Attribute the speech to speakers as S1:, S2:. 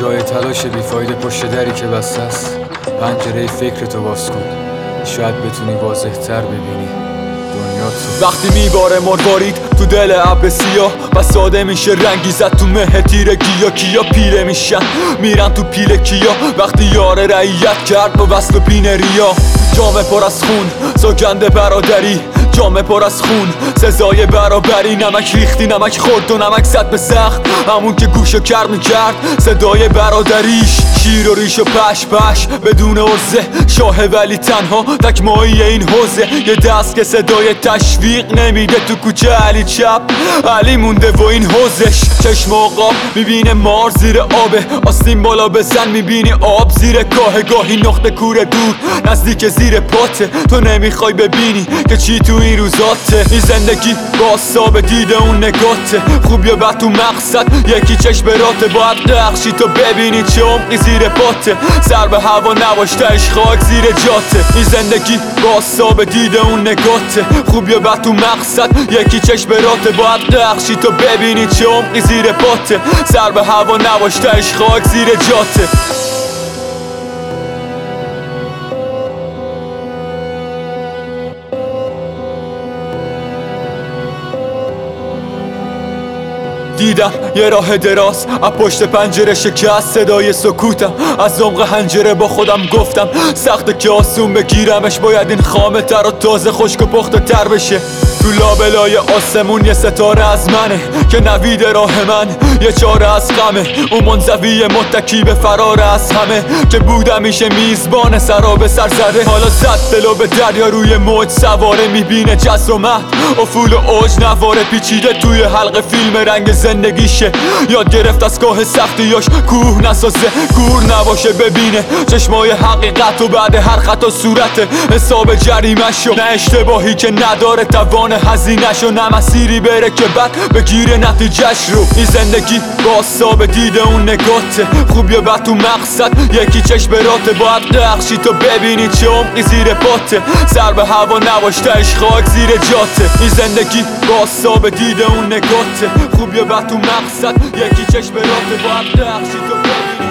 S1: جای تلاش بیفایده پشت دری که بسته است پنجره فکر تو باز کن. شاید بتونی واضح تر ببینی. دنیا
S2: وقتی میباره مروارید تو دل اب سیاه و ساده میشه رنگی زد تو مه تیرگی یا کیا پیره میشن؟ میرن تو پیل کیا؟ وقتی یار رعیت کرد با وصل و پین ریا. جامه پر از خون سوگند برادری. جامه پر از خون. سزای برابری نمک ریختی نمک خورد و نمک زد به سخت. همون که گوشو کر می‌کرد صدای برادریش. شیر و ریش و پش پش بدون عرضه. شاه ولی تنها تکمایی این حوزه. یه دست که صدای تشویق نمیده تو کوچه علی چپ. علی مونده و این حوزش. چشم و قاب می‌بینه مار زیر آبه. آستین بالا بزن می‌بینی آب زیر گاه گاهی نقطه کوره دور نزدیک زیر پاته. تو نمی‌خوای ببینی که چی تو این روزاته این زندگی با به دیده اون نگاته خوب یا بد تو مقصد یکی چشم راته باید قخشی تو ببینی چه عمقی زیر پاته. سر به هوا نباش تش خاک زیر جاته. این زندگی با به دیده اون نگاته خوب یا بد تو مقصد یکی چشم راته باید قخشی تو ببینی چه عمقی زیر پاته. سر به هوا نباش تش خاک زیر جاته. دیدم یه راه دراز. از پشت پنجره شکست صدای سکوتم از عمق هنجره با خودم گفتم سخته که آسون بگیرمش باید این خامه تر و تازه خشک و پخته تر بشه. تو لابلای آسمون یه ستاره از منه که نوید راه من. یه چاره از غمه. اون منزوی متکی به فرار از همه. که بودم میشه میزبان سرا به سر زده. حالا زد دلو به دریا روی موج سواره می‌بینه جز و مهد. افول و اوج نواره پیچیده توی حلق فیلم رنگ زندگیشه. یاد گرفت از گاه سختیاش کوه نسازه. گور نباشه ببینه. چشمای حقیقت و بعد هر خطا صورت حساب جریمه شو نه اشتباهی که نداره توان هزینش و نه مسیری بره که بعد بگیره نتیجهش رو. این زندگی با به دیده اون نگاته خوب یا بد تو مقصد. یکی چشم راته باید قخشی تو ببینی چه عمقی زیر پاته. سر به هوا نباش تش خاک زیر جاته. این زندگی با به دیده اون نگاته خوب یا بد تو مقصد. یکی چشم راته باید قخشی تو ببینی